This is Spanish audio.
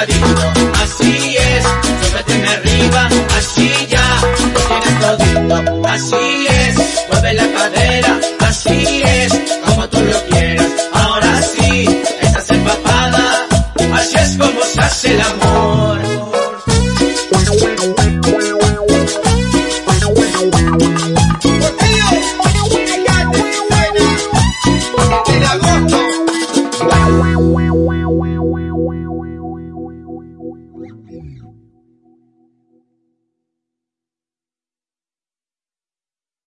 así es, súbete arriba, así ya, lo tienes todito, así es, mueve la cadera, así es,